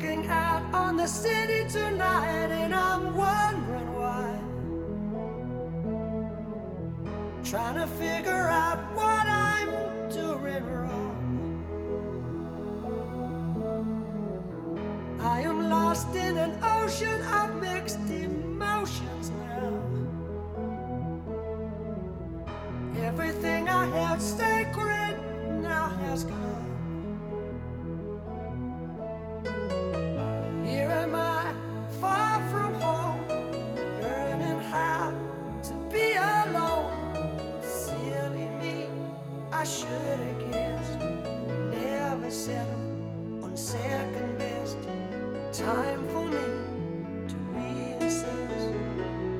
looking out on the city tonight, and I'm wondering why. Trying to figure out what I'm doing wrong. I am lost in an ocean of mixed emotions now. Everything I held sacred now has gone. Time for me to reassess.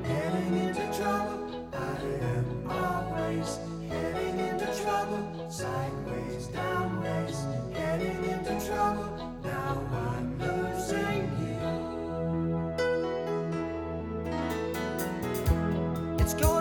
Heading into trouble, I am always heading into trouble. Sideways, downways, heading into trouble. Now I'm losing you. It's gonna